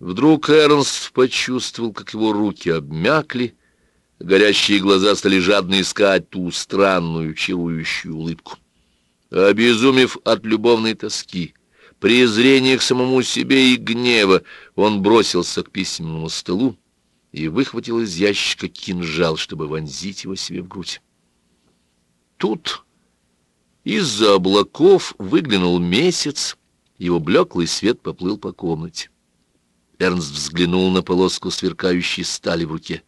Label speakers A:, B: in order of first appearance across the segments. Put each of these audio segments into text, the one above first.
A: Вдруг Эрнст почувствовал, как его руки обмякли, горящие глаза стали жадно искать ту странную, чарующую улыбку. Обезумев от любовной тоски, презрения к самому себе и гнева, он бросился к письменному столу и выхватил из ящика кинжал, чтобы вонзить его себе в грудь. Тут из-за облаков выглянул месяц, его блеклый свет поплыл по комнате. Эрнст взглянул на полоску сверкающей стали в руке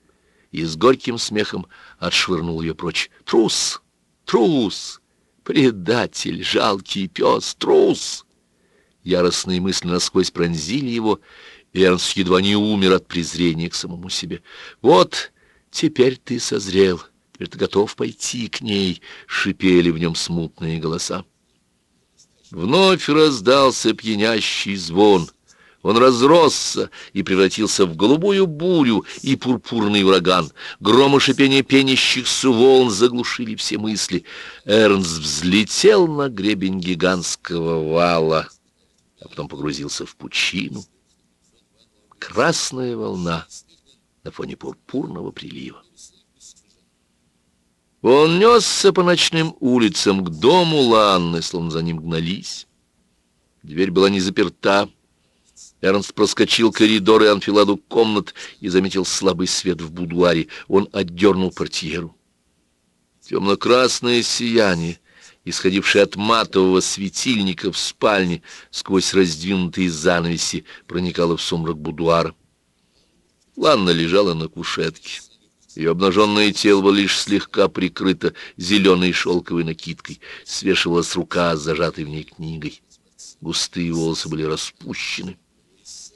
A: и с горьким смехом отшвырнул ее прочь. «Трус! Трус! Предатель! Жалкий пес! Трус!» Яростные мысли насквозь пронзили его, и Эрнст едва не умер от презрения к самому себе. «Вот теперь ты созрел, теперь ты готов пойти к ней», — шипели в нем смутные голоса. Вновь раздался пьянящий звон — он разросся и превратился в голубую бурю и пурпурный ураган. Гром и шипение пенящихся волн заглушили все мысли. Эрнст взлетел на гребень гигантского вала, а потом погрузился в пучину. Красная волна на фоне пурпурного прилива. Он несся по ночным улицам к дому Ланны, словно за ним гнались. Дверь была не заперта, Эрнст проскочил коридоры анфиладу комнат и заметил слабый свет в будуаре. Он отдернул портьеру. Темно-красное сияние, исходившее от матового светильника в спальне, сквозь раздвинутые занавеси, проникало в сумрак будуара. Ланна лежала на кушетке. Ее обнаженное тело было лишь слегка прикрыто зеленой шелковой накидкой. Свешивалась рука с зажатой в ней книгой. Густые волосы были распущены.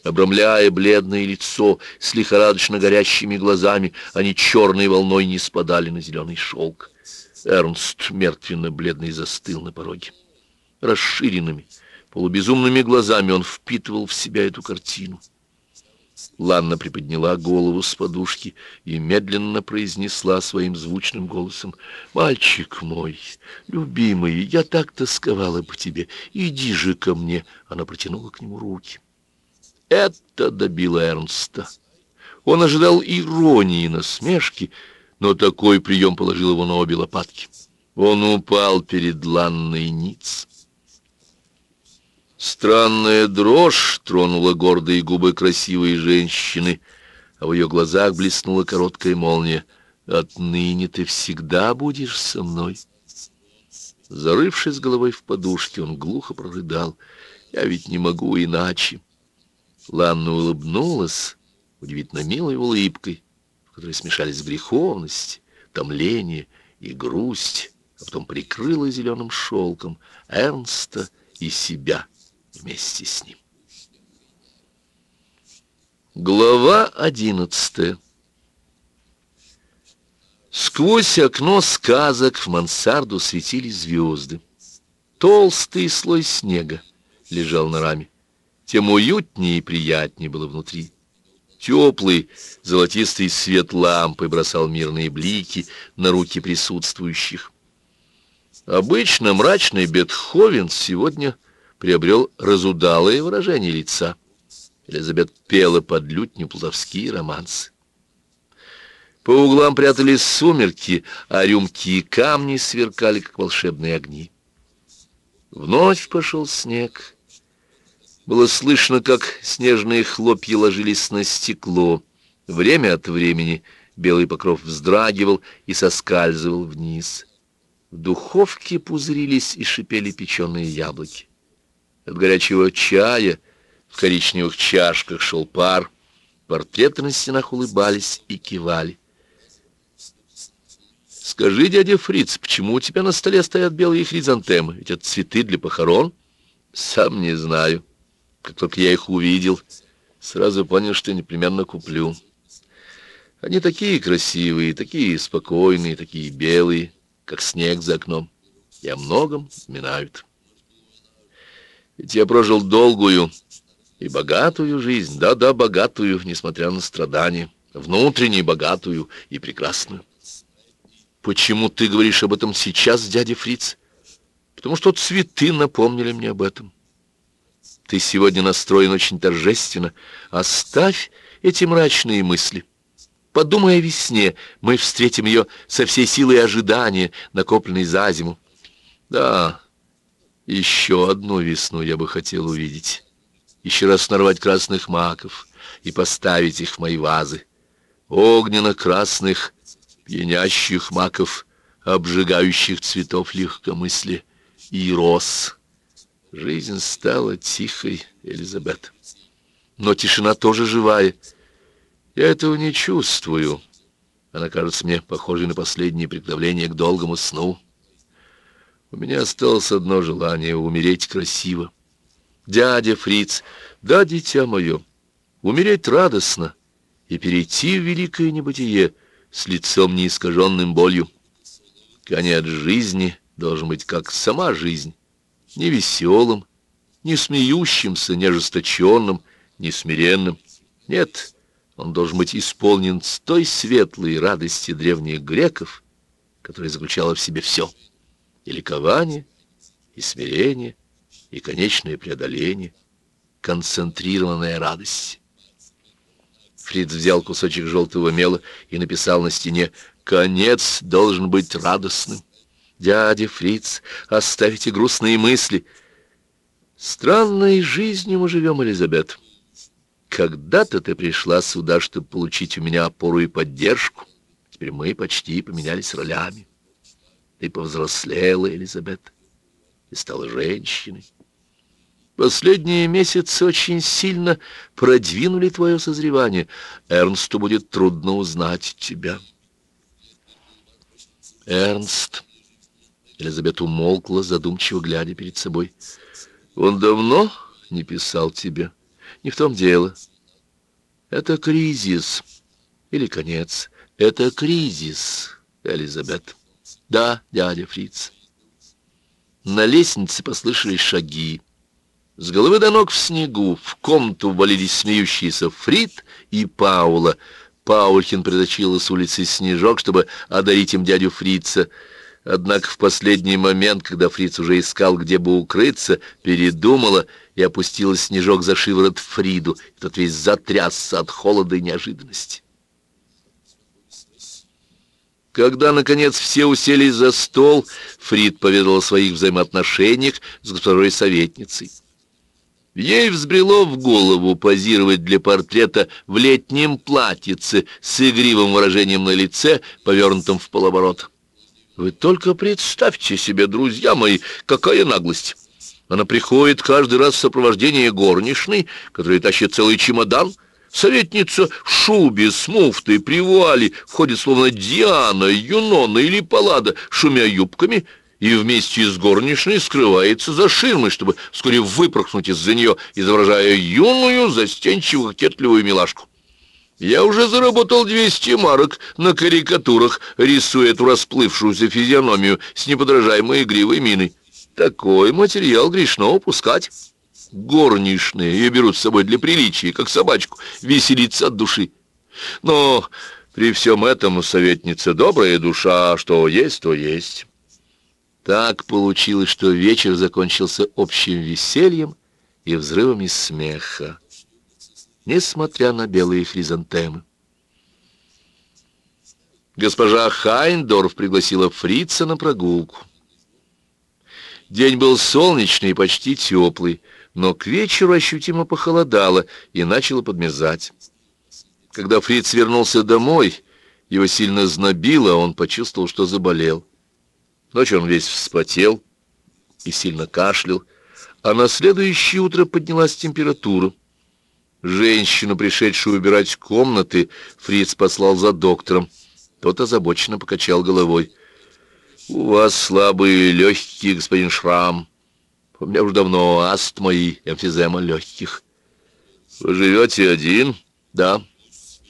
A: Обрамляя бледное лицо с лихорадочно горящими глазами, они черной волной не спадали на зеленый шелк. Эрнст мертвенно-бледный застыл на пороге. Расширенными, полубезумными глазами он впитывал в себя эту картину. Ланна приподняла голову с подушки и медленно произнесла своим звучным голосом, «Мальчик мой, любимый, я так тосковала по тебе, иди же ко мне!» Она протянула к нему руки. Это добило Эрнста. Он ожидал иронии и насмешки, но такой прием положил его на обе лопатки. Он упал перед Ланной Ниц. Странная дрожь тронула гордые губы красивой женщины, а в ее глазах блеснула короткая молния. «Отныне ты всегда будешь со мной». Зарывшись головой в подушке, он глухо прорыдал. «Я ведь не могу иначе». Ланна улыбнулась удивительно милой улыбкой, в которой смешались греховность, томление и грусть, а потом прикрыла зеленым шелком Эрнста и себя вместе с ним. Глава одиннадцатая Сквозь окно сказок в мансарду светились звезды. Толстый слой снега лежал на раме тем уютнее и приятнее было внутри. Теплый золотистый свет лампы бросал мирные блики на руки присутствующих. Обычно мрачный Бетховен сегодня приобрел разудалое выражение лица. Элизабет пела под лютню плутовские романсы. По углам прятались сумерки, а рюмки и камни сверкали, как волшебные огни. Вновь пошел снег, было слышно, как снежные хлопья ложились на стекло. Время от времени белый покров вздрагивал и соскальзывал вниз. В духовке пузырились и шипели печеные яблоки. От горячего чая в коричневых чашках шел пар. Портреты на стенах улыбались и кивали. «Скажи, дядя Фриц, почему у тебя на столе стоят белые хризантемы? Ведь это цветы для похорон?» «Сам не знаю». Как только я их увидел, сразу понял, что непременно куплю. Они такие красивые, такие спокойные, такие белые, как снег за окном. И о многом вспоминают. Ведь я прожил долгую и богатую жизнь, да-да, богатую, несмотря на страдания, внутренне богатую и прекрасную. Почему ты говоришь об этом сейчас, дядя Фриц? Потому что цветы напомнили мне об этом. Ты сегодня настроен очень торжественно. Оставь эти мрачные мысли. Подумай о весне. Мы встретим ее со всей силой ожидания, накопленной за зиму. Да, еще одну весну я бы хотел увидеть. Еще раз нарвать красных маков и поставить их в мои вазы. Огненно-красных, пьянящих маков, обжигающих цветов легкомыслия и роз. Жизнь стала тихой, Элизабет. Но тишина тоже живая. Я этого не чувствую. Она кажется мне похожей на последнее приготовление к долгому сну. У меня осталось одно желание — умереть красиво. Дядя Фриц, да, дитя мое, умереть радостно и перейти в великое небытие с лицом неискаженным болью. Конец жизни должен быть как сама жизнь не веселым, не смеющимся, не ожесточенным, не смиренным. Нет, он должен быть исполнен с той светлой радости древних греков, которая заключала в себе все — и ликование, и смирение, и конечное преодоление, концентрированная радость. Фриц взял кусочек желтого мела и написал на стене «Конец должен быть радостным». «Дядя Фриц, оставите грустные мысли». «Странной жизнью мы живем, Элизабет. Когда-то ты пришла сюда, чтобы получить у меня опору и поддержку. Теперь мы почти поменялись ролями. Ты повзрослела, Элизабет, и стала женщиной. Последние месяцы очень сильно продвинули твое созревание. Эрнсту будет трудно узнать тебя». «Эрнст...» Элизабет умолкла, задумчиво глядя перед собой. «Он давно не писал тебе? Не в том дело. Это кризис. Или конец. Это кризис, Элизабет. Да, дядя Фриц. На лестнице послышались шаги. С головы до ног в снегу в комнату ввалились смеющиеся Фрид и Паула. Паулькин притащила с улицы снежок, чтобы одарить им дядю Фрица. Однако в последний момент, когда Фриц уже искал, где бы укрыться, передумала и опустила снежок за шиворот Фриду. Тот весь затрясся от холода и неожиданности. Когда, наконец, все уселись за стол, Фрид поведал о своих взаимоотношениях с госпожой советницей. Ей взбрело в голову позировать для портрета в летнем платьице с игривым выражением на лице, повернутым в полоборот. Вы только представьте себе, друзья мои, какая наглость! Она приходит каждый раз в сопровождении горничной, которая тащит целый чемодан. Советница в шубе с муфтой при вуале входит словно Диана, Юнона или Паллада, шумя юбками, и вместе с горничной скрывается за ширмой, чтобы вскоре выпорхнуть из-за нее, изображая юную, застенчивую, кокетливую милашку. Я уже заработал 200 марок на карикатурах, рисуя эту расплывшуюся физиономию с неподражаемой игривой миной. Такой материал грешно упускать. Горничные ее берут с собой для приличия, как собачку, веселиться от души. Но при всем этом советница добрая душа, что есть, то есть. Так получилось, что вечер закончился общим весельем и взрывами смеха несмотря на белые хризантемы. Госпожа Хайндорф пригласила фрица на прогулку. День был солнечный и почти теплый, но к вечеру ощутимо похолодало и начало подмерзать. Когда Фриц вернулся домой, его сильно знобило, он почувствовал, что заболел. Ночью он весь вспотел и сильно кашлял, а на следующее утро поднялась температура. Женщину, пришедшую убирать комнаты, Фриц послал за доктором. Тот озабоченно покачал головой. «У вас слабые легкие, господин Шрам. У меня уже давно астма и эмфизема легких». «Вы живете один?» «Да».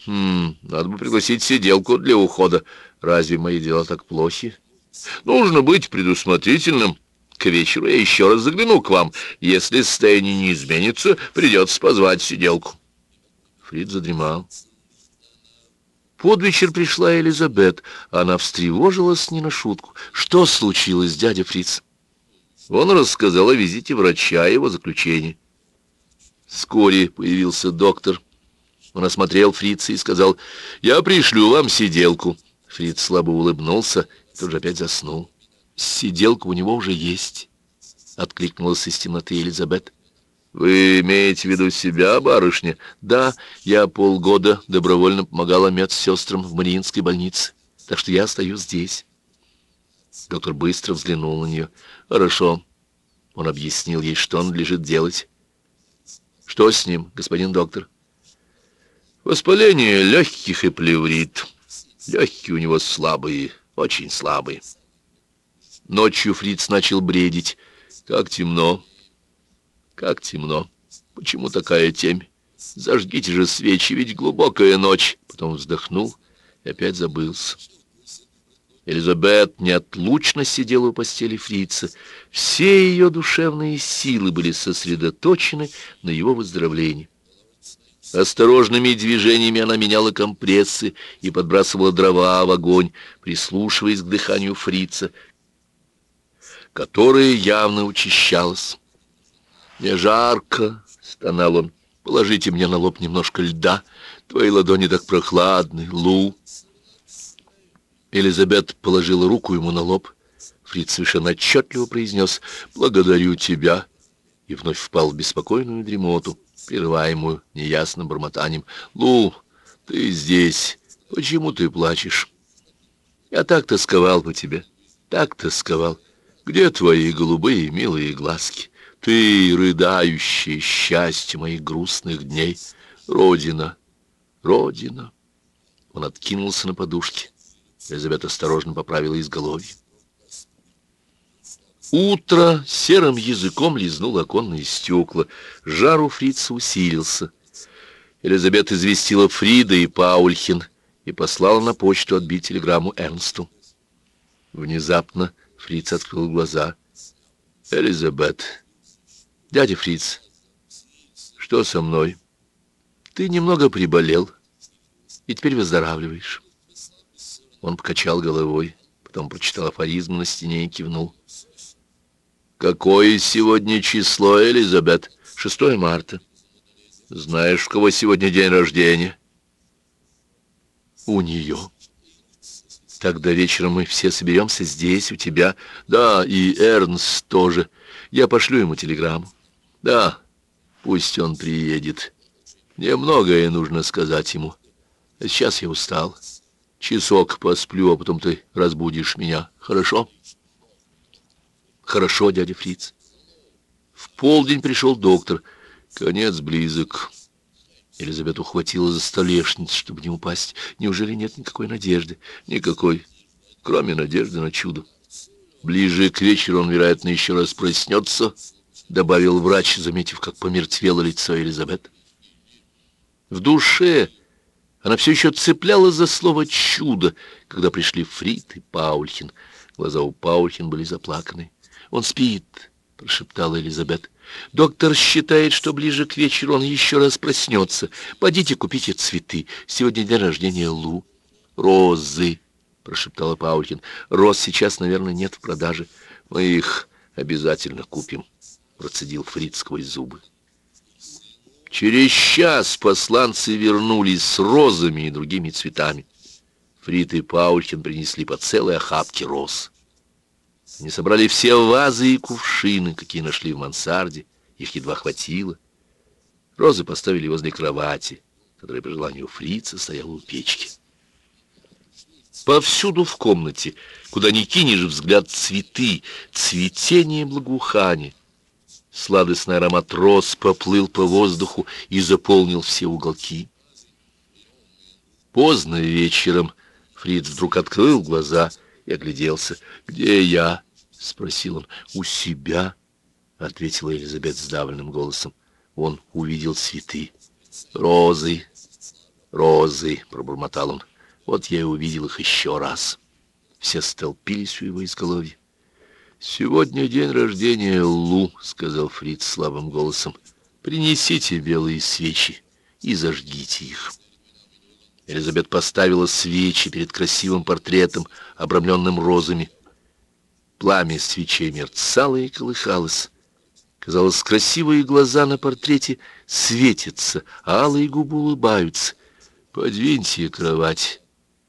A: «Хм, надо бы пригласить сиделку для ухода. Разве мои дела так плохи?» «Нужно быть предусмотрительным». К вечеру я еще раз загляну к вам. Если состояние не изменится, придется позвать сиделку. Фрид задремал. Под вечер пришла Элизабет. Она встревожилась не на шутку. Что случилось, дядя Фриц? Он рассказал о визите врача и его заключении. Вскоре появился доктор. Он осмотрел фрица и сказал, «Я пришлю вам сиделку». Фриц слабо улыбнулся и тут же опять заснул. «Сиделка у него уже есть», — откликнулась из темноты Элизабет. «Вы имеете в виду себя, барышня?» «Да, я полгода добровольно помогала медсестрам в Мариинской больнице, так что я остаюсь здесь». Доктор быстро взглянул на нее. «Хорошо». Он объяснил ей, что он надлежит делать. «Что с ним, господин доктор?» «Воспаление легких и плеврит. Легкие у него слабые, очень слабые». Ночью Фриц начал бредить. «Как темно! Как темно! Почему такая темь? Зажгите же свечи, ведь глубокая ночь!» Потом вздохнул и опять забылся. Элизабет неотлучно сидела у постели фрица. Все ее душевные силы были сосредоточены на его выздоровлении. Осторожными движениями она меняла компрессы и подбрасывала дрова в огонь, прислушиваясь к дыханию фрица, которое явно учащалось. «Мне жарко», — стонал он, — «положите мне на лоб немножко льда, твои ладони так прохладны, Лу». Элизабет положила руку ему на лоб. Фриц совершенно отчетливо произнес «Благодарю тебя» и вновь впал в беспокойную дремоту, прерываемую неясным бормотанием. «Лу, ты здесь. Почему ты плачешь?» «Я так тосковал по тебе, так тосковал. Где твои голубые милые глазки? Ты, рыдающее счастье моих грустных дней. Родина, Родина!» Он откинулся на подушке. Элизабет осторожно поправила изголовье. Утро серым языком лизнуло оконные стекла. Жар у фрица усилился. Элизабет известила Фрида и Паульхин и послала на почту отбить телеграмму Эрнсту. Внезапно Фриц открыл глаза. «Элизабет, дядя Фриц, что со мной? Ты немного приболел и теперь выздоравливаешь». Он покачал головой, потом прочитал афоризм на стене и кивнул. «Какое сегодня число, Элизабет?» «6 марта». «Знаешь, у кого сегодня день рождения?» «У нее». «Тогда вечером мы все соберемся здесь, у тебя. Да, и Эрнст тоже. Я пошлю ему телеграмму». «Да, пусть он приедет. Мне многое нужно сказать ему. А сейчас я устал». Часок посплю, а потом ты разбудишь меня. Хорошо? Хорошо, дядя Фриц. В полдень пришел доктор. Конец близок. Елизавета ухватила за столешницу, чтобы не упасть. Неужели нет никакой надежды? Никакой, кроме надежды на чудо. Ближе к вечеру он, вероятно, еще раз проснется, добавил врач, заметив, как помертвело лицо Елизабет. В душе она все еще цеплялась за слово «чудо», когда пришли Фрид и Паульхин. Глаза у Паульхин были заплаканы. «Он спит», — прошептала Элизабет. «Доктор считает, что ближе к вечеру он еще раз проснется. Пойдите купите цветы. Сегодня день рождения Лу». «Розы», — прошептала Паульхин. «Роз сейчас, наверное, нет в продаже. Мы их обязательно купим», — процедил Фрид сквозь зубы. Через час посланцы вернулись с розами и другими цветами. Фрид и Паульхин принесли по целой охапке роз. Они собрали все вазы и кувшины, какие нашли в мансарде. Их едва хватило. Розы поставили возле кровати, которая по желанию фрица стояла у печки. Повсюду в комнате, куда ни кинешь взгляд, цветы, цветение благоухания — Сладостный аромат роз поплыл по воздуху и заполнил все уголки. Поздно вечером Фриц вдруг открыл глаза и огляделся. «Где я?» — спросил он. «У себя», — ответила Елизабет сдавленным голосом. Он увидел цветы. «Розы, розы», — пробормотал он. «Вот я и увидел их еще раз». Все столпились у его изголовья. «Сегодня день рождения Лу», — сказал Фриц слабым голосом. «Принесите белые свечи и зажгите их». Элизабет поставила свечи перед красивым портретом, обрамленным розами. Пламя свечей мерцало и колыхалось. Казалось, красивые глаза на портрете светятся, алые губы улыбаются. Подвиньте кровать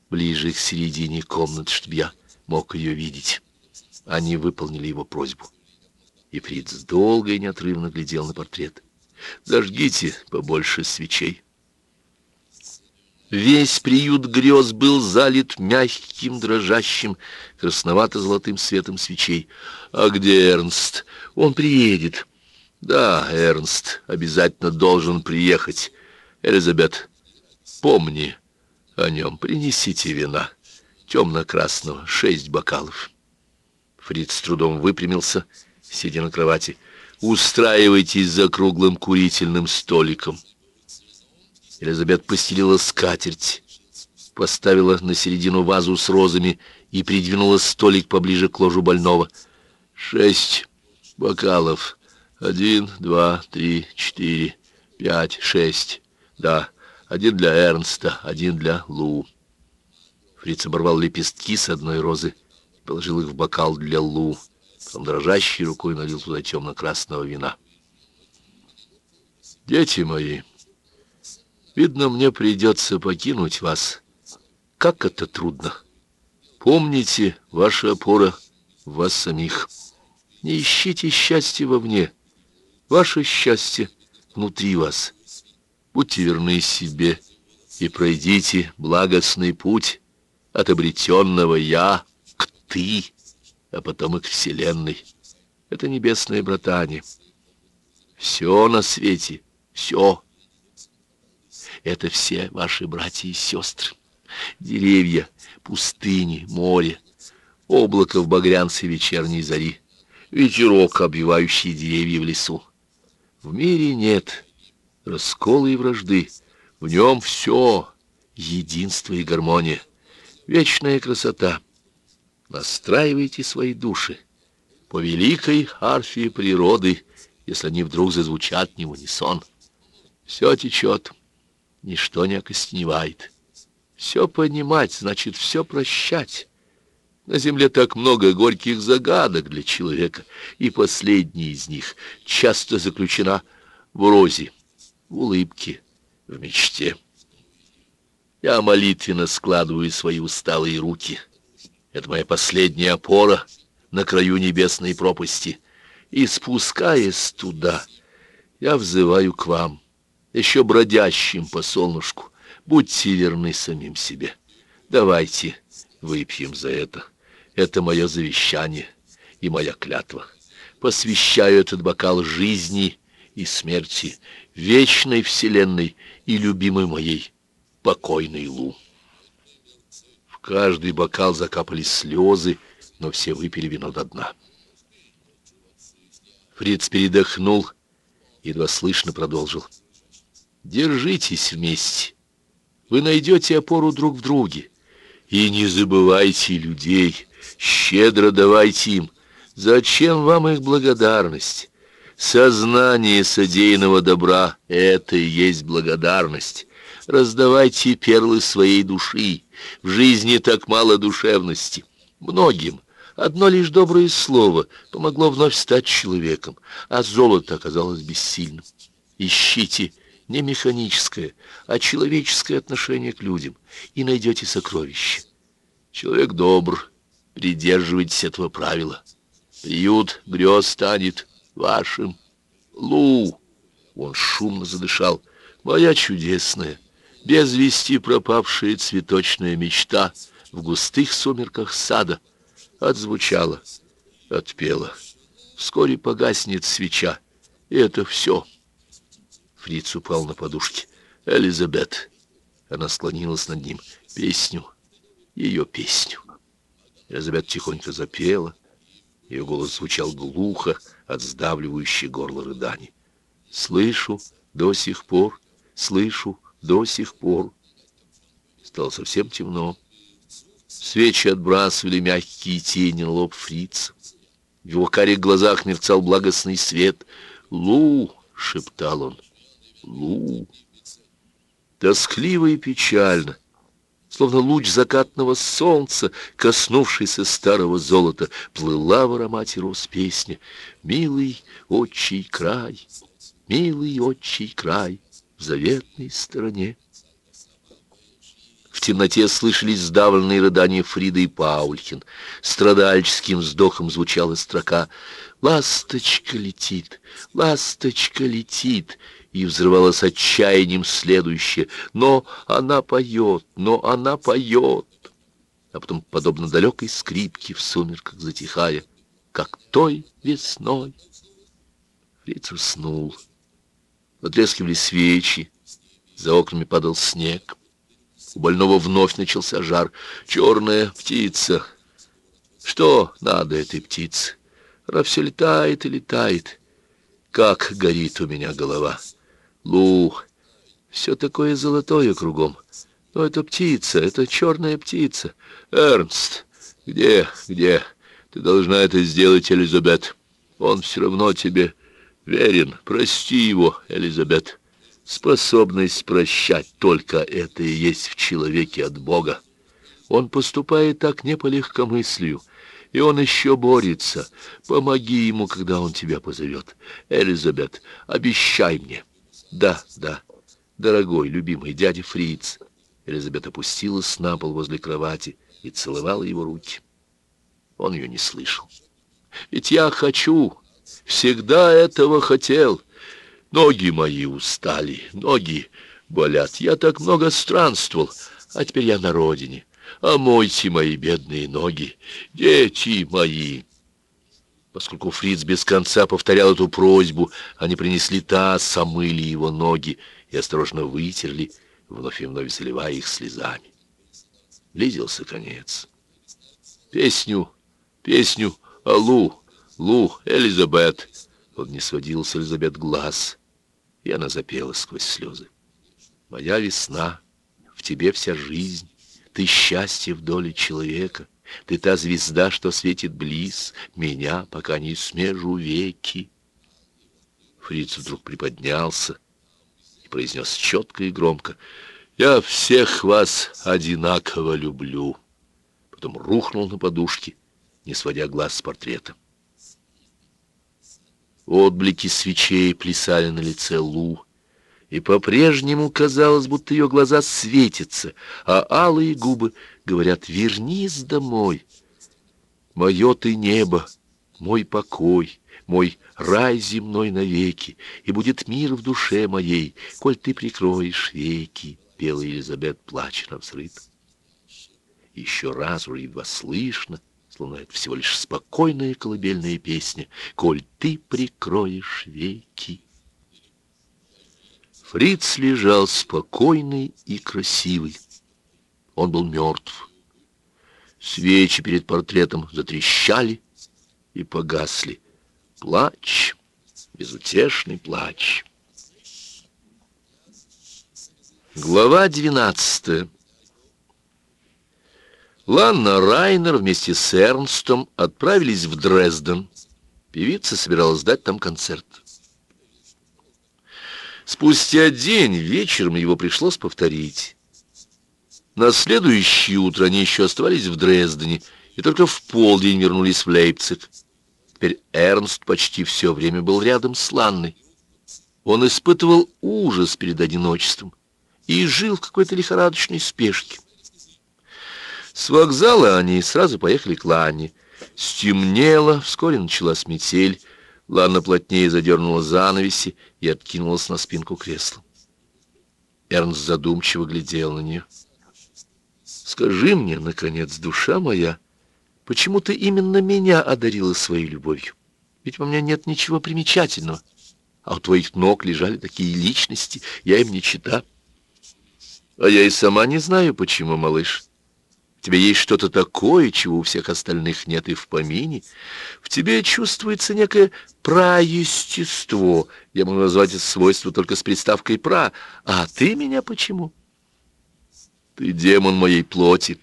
A: ближе к середине комнаты, чтобы я мог ее видеть. Они выполнили его просьбу. И Фриц долго и неотрывно глядел на портрет. «Зажгите побольше свечей». Весь приют грез был залит мягким, дрожащим, красновато-золотым светом свечей. «А где Эрнст? Он приедет». «Да, Эрнст обязательно должен приехать. Элизабет, помни о нем, принесите вина. Темно-красного, шесть бокалов». Фриц с трудом выпрямился, сидя на кровати. «Устраивайтесь за круглым курительным столиком». Элизабет постелила скатерть, поставила на середину вазу с розами и придвинула столик поближе к ложу больного. «Шесть бокалов. Один, два, три, четыре, пять, шесть. Да, один для Эрнста, один для Лу». Фриц оборвал лепестки с одной розы, положил их в бокал для Лу, потом дрожащей рукой налил туда темно-красного вина. «Дети мои!» Видно, мне придется покинуть вас. Как это трудно. Помните, ваша опора в вас самих. Не ищите счастья вовне. Ваше счастье внутри вас. Будьте верны себе и пройдите благостный путь от обретенного «я» к «ты», а потом и к Вселенной. Это небесное братание. Все на свете, все это все ваши братья и сестры. Деревья, пустыни, море, облако в багрянце вечерней зари, ветерок, обвивающий деревья в лесу. В мире нет раскола и вражды, в нем все единство и гармония, вечная красота. Настраивайте свои души по великой арфе природы, если они вдруг зазвучат не в унисон. Все течет, ничто не окостеневает. Все понимать, значит, все прощать. На земле так много горьких загадок для человека, и последняя из них часто заключена в розе, в улыбке, в мечте. Я молитвенно складываю свои усталые руки. Это моя последняя опора на краю небесной пропасти. И спускаясь туда, я взываю к вам — еще бродящим по солнышку. Будьте верны самим себе. Давайте выпьем за это. Это мое завещание и моя клятва. Посвящаю этот бокал жизни и смерти, вечной вселенной и любимой моей, покойной Лу. В каждый бокал закапали слезы, но все выпили вино до дна. Фриц передохнул, едва слышно продолжил. Держитесь вместе. Вы найдете опору друг в друге. И не забывайте людей, щедро давайте им. Зачем вам их благодарность? Сознание содеянного добра — это и есть благодарность. Раздавайте перлы своей души. В жизни так мало душевности. Многим одно лишь доброе слово помогло вновь стать человеком, а золото оказалось бессильным. Ищите не механическое, а человеческое отношение к людям, и найдете сокровище. Человек добр, придерживайтесь этого правила. Приют грез станет вашим. Лу, он шумно задышал, моя чудесная, без вести пропавшая цветочная мечта в густых сумерках сада отзвучала, отпела. Вскоре погаснет свеча, и это все — Фриц упал на подушке. «Элизабет!» Она склонилась над ним. «Песню! Ее песню!» Элизабет тихонько запела. Ее голос звучал глухо от сдавливающей горло рыданий. «Слышу до сих пор, слышу до сих пор». Стало совсем темно. Свечи отбрасывали мягкие тени на лоб фрица. В его карих глазах мерцал благостный свет. «Лу!» — шептал он. Лу. Тоскливо и печально, словно луч закатного солнца, коснувшийся старого золота, плыла в аромате роз песня «Милый отчий край, милый отчий край в заветной стороне. В темноте слышались сдавленные рыдания Фриды и Паульхин. Страдальческим вздохом звучала строка «Ласточка летит, ласточка летит», и взрывалась отчаянием следующее «Но она поет, но она поет» а потом, подобно далекой скрипке в сумерках затихая, как той весной. Фриц уснул. Потрескивали свечи, за окнами падал снег. У больного вновь начался жар. Черная птица. Что надо этой птице? Она все летает и летает. Как горит у меня голова. Лу, все такое золотое кругом. Но это птица, это черная птица. Эрнст, где, где? Ты должна это сделать, Элизабет. Он все равно тебе верен. Прости его, Элизабет. Способность прощать только это и есть в человеке от Бога. Он поступает так не по легкомыслию, и он еще борется. Помоги ему, когда он тебя позовет. Элизабет, обещай мне. Да, да, дорогой, любимый дядя Фриц. Элизабет опустилась на пол возле кровати и целовала его руки. Он ее не слышал. «Ведь я хочу, всегда этого хотел». Ноги мои устали, ноги болят. Я так много странствовал, а теперь я на родине. Омойте мои бедные ноги, дети мои. Поскольку Фриц без конца повторял эту просьбу, они принесли таз, омыли его ноги и осторожно вытерли, вновь и вновь заливая их слезами. Близился конец. Песню, песню, аллу, Лу, Элизабет, он не сводил с Элизабет глаз, и она запела сквозь слезы. «Моя весна, в тебе вся жизнь, ты счастье в доле человека, ты та звезда, что светит близ, меня, пока не смежу веки». Фриц вдруг приподнялся и произнес четко и громко, «Я всех вас одинаково люблю». Потом рухнул на подушке, не сводя глаз с портрета. Отблики свечей плясали на лице Лу, и по-прежнему казалось, будто ее глаза светятся, а алые губы говорят «Вернись домой». Мое ты небо, мой покой, мой рай земной навеки, и будет мир в душе моей, коль ты прикроешь веки, пела Елизабет, плача на взрыв. Еще раз уже едва слышно, словно это всего лишь спокойная колыбельная песня, «Коль ты прикроешь веки». Фриц лежал спокойный и красивый. Он был мертв. Свечи перед портретом затрещали и погасли. Плач, безутешный плач. Глава двенадцатая. Ланна Райнер вместе с Эрнстом отправились в Дрезден. Певица собиралась дать там концерт. Спустя день вечером его пришлось повторить. На следующее утро они еще оставались в Дрездене и только в полдень вернулись в Лейпциг. Теперь Эрнст почти все время был рядом с Ланной. Он испытывал ужас перед одиночеством и жил в какой-то лихорадочной спешке. С вокзала они сразу поехали к Ланне. Стемнело, вскоре началась метель. Ланна плотнее задернула занавеси и откинулась на спинку кресла. Эрнст задумчиво глядел на нее. «Скажи мне, наконец, душа моя, почему ты именно меня одарила своей любовью? Ведь у меня нет ничего примечательного, а у твоих ног лежали такие личности, я им не чита. А я и сама не знаю, почему, малыш тебе есть что-то такое, чего у всех остальных нет и в помине. В тебе чувствуется некое праестество. Я могу назвать это свойство только с приставкой «пра». А ты меня почему? Ты демон моей плоти,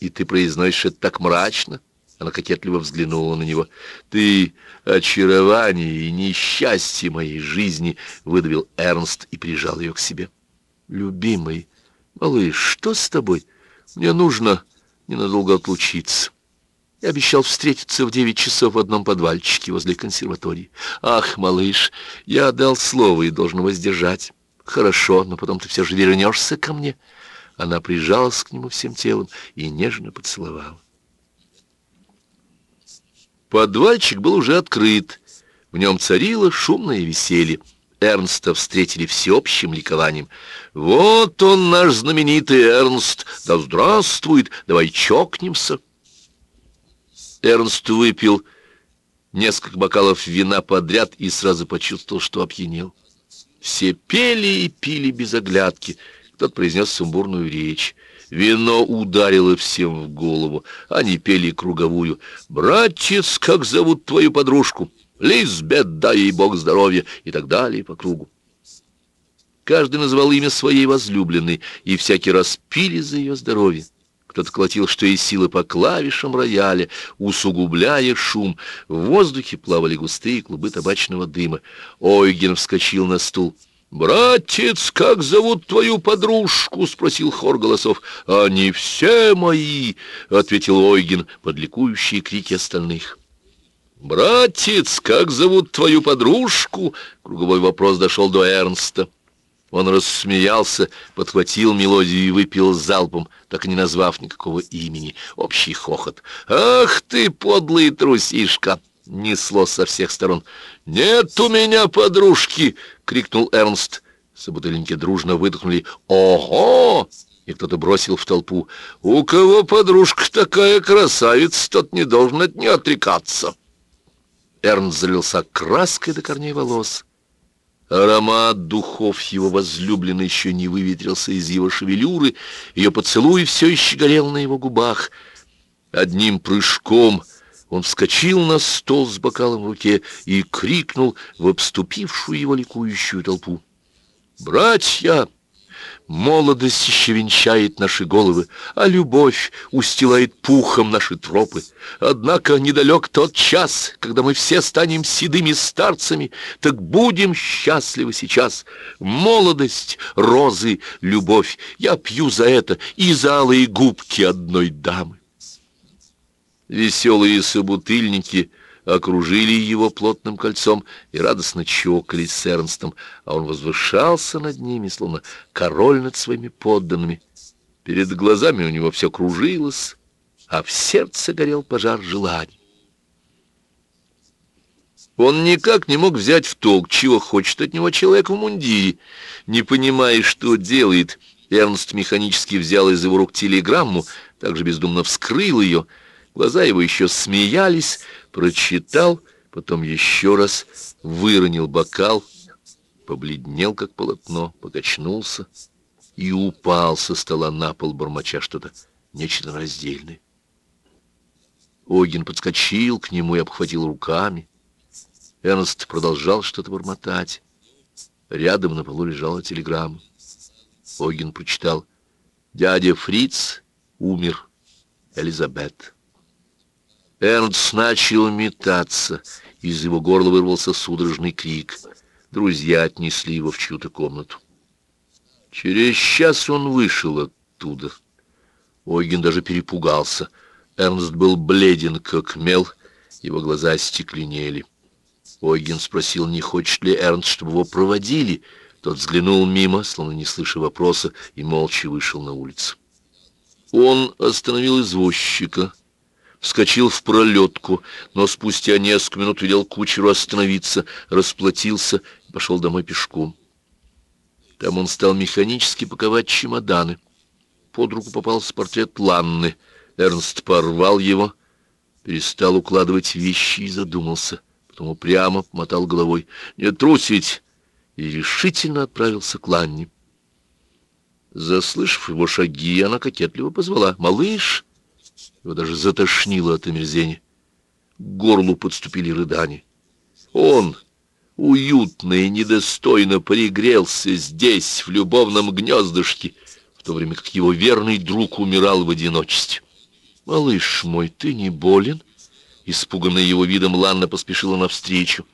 A: и ты произносишь это так мрачно. Она кокетливо взглянула на него. «Ты очарование и несчастье моей жизни!» — выдавил Эрнст и прижал ее к себе. «Любимый, малыш, что с тобой? Мне нужно ненадолго отлучиться. Я обещал встретиться в девять часов в одном подвальчике возле консерватории. Ах, малыш, я дал слово и должен его сдержать. Хорошо, но потом ты все же вернешься ко мне. Она прижалась к нему всем телом и нежно поцеловала. Подвальчик был уже открыт. В нем царило шумное веселье. Эрнста встретили всеобщим ликованием. «Вот он, наш знаменитый Эрнст! Да здравствует! Давай чокнемся!» Эрнст выпил несколько бокалов вина подряд и сразу почувствовал, что опьянел. Все пели и пили без оглядки. Кто-то произнес сумбурную речь. Вино ударило всем в голову. Они пели круговую. «Братец, как зовут твою подружку?» «Лизбет, дай ей Бог здоровья!» и так далее по кругу. Каждый называл имя своей возлюбленной, и всякий раз пили за ее здоровье. Кто-то колотил, что из силы по клавишам рояля, усугубляя шум. В воздухе плавали густые клубы табачного дыма. Ойген вскочил на стул. «Братец, как зовут твою подружку?» — спросил хор голосов. «Они все мои!» — ответил Ойген под ликующие крики остальных. «Братец, как зовут твою подружку?» Круговой вопрос дошел до Эрнста. Он рассмеялся, подхватил мелодию и выпил залпом, так и не назвав никакого имени. Общий хохот. «Ах ты, подлый трусишка!» Несло со всех сторон. «Нет у меня подружки!» — крикнул Эрнст. Собутыльники дружно выдохнули. «Ого!» И кто-то бросил в толпу. «У кого подружка такая красавица, тот не должен от нее отрекаться!» Эрнст залился краской до корней волос. Аромат духов его возлюбленной еще не выветрился из его шевелюры, ее поцелуй все еще горел на его губах. Одним прыжком он вскочил на стол с бокалом в руке и крикнул в обступившую его ликующую толпу. «Братья!» Молодость еще венчает наши головы, а любовь устилает пухом наши тропы. Однако недалек тот час, когда мы все станем седыми старцами, так будем счастливы сейчас. Молодость, розы, любовь, я пью за это и за алые губки одной дамы. Веселые собутыльники — окружили его плотным кольцом и радостно чокались с Эрнстом, а он возвышался над ними, словно король над своими подданными. Перед глазами у него все кружилось, а в сердце горел пожар желаний. Он никак не мог взять в толк, чего хочет от него человек в мундире. Не понимая, что делает, Эрнст механически взял из его рук телеграмму, также бездумно вскрыл ее. Глаза его еще смеялись, прочитал, потом еще раз выронил бокал, побледнел, как полотно, покачнулся и упал со стола на пол, бормоча что-то нечленораздельное. Огин подскочил к нему и обхватил руками. Эрнст продолжал что-то бормотать. Рядом на полу лежала телеграмма. Огин прочитал «Дядя Фриц умер. Элизабет». Эрнст начал метаться. Из его горла вырвался судорожный крик. Друзья отнесли его в чью-то комнату. Через час он вышел оттуда. Ойген даже перепугался. Эрнст был бледен, как мел, его глаза остекленели. Ойген спросил, не хочет ли Эрнст, чтобы его проводили. Тот взглянул мимо, словно не слыша вопроса, и молча вышел на улицу. Он остановил извозчика вскочил в пролетку, но спустя несколько минут велел кучеру остановиться, расплатился и пошел домой пешком. Там он стал механически паковать чемоданы. Под руку попался портрет Ланны. Эрнст порвал его, перестал укладывать вещи и задумался. Потом упрямо мотал головой. «Не трусить!» и решительно отправился к Ланне. Заслышав его шаги, она кокетливо позвала. «Малыш!» Его даже затошнило от омерзения. К горлу подступили рыдания. Он уютно и недостойно пригрелся здесь, в любовном гнездышке, в то время как его верный друг умирал в одиночестве. «Малыш мой, ты не болен?» Испуганная его видом, Ланна поспешила навстречу.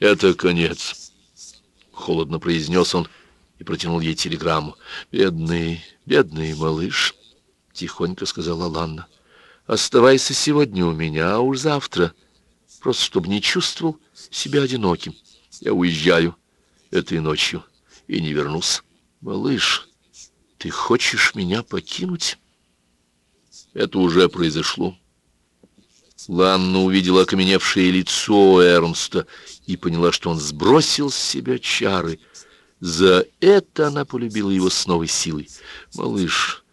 A: «Это конец», — холодно произнес он и протянул ей телеграмму. «Бедный, бедный малыш», — тихонько сказала Ланна. Оставайся сегодня у меня, а уж завтра, просто чтобы не чувствовал себя одиноким. Я уезжаю этой ночью и не вернусь. Малыш, ты хочешь меня покинуть? Это уже произошло. Ланна увидела окаменевшее лицо Эрнста и поняла, что он сбросил с себя чары. За это она полюбила его с новой силой. «Малыш,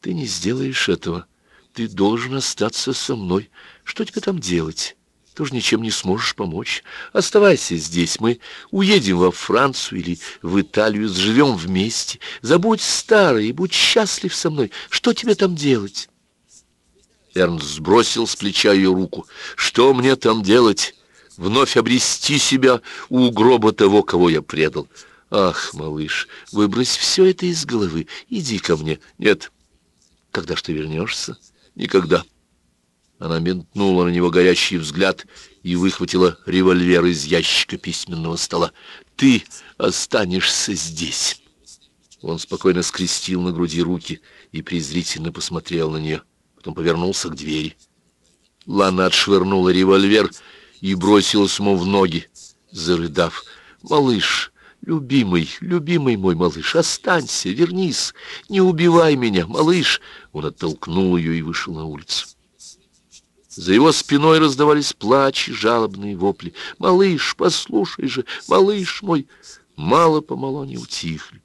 A: ты не сделаешь этого. Ты должен остаться со мной. Что тебе там делать? Ты уже ничем не сможешь помочь. Оставайся здесь. Мы уедем во Францию или в Италию, живем вместе. Забудь старое и будь счастлив со мной. Что тебе там делать?» Эрнст сбросил с плеча ее руку. «Что мне там делать? Вновь обрести себя у гроба того, кого я предал? Ах, малыш, выбрось все это из головы. Иди ко мне. Нет. Когда ж ты вернешься? Никогда». Она ментнула на него горящий взгляд и выхватила револьвер из ящика письменного стола. «Ты останешься здесь». Он спокойно скрестил на груди руки и презрительно посмотрел на нее потом повернулся к двери. Лана отшвырнула револьвер и бросилась ему в ноги, зарыдав. «Малыш, любимый, любимый мой малыш, останься, вернись, не убивай меня, малыш!» Он оттолкнул ее и вышел на улицу. За его спиной раздавались плач и жалобные вопли. «Малыш, послушай же, малыш мой!» Мало-помалу они утихли.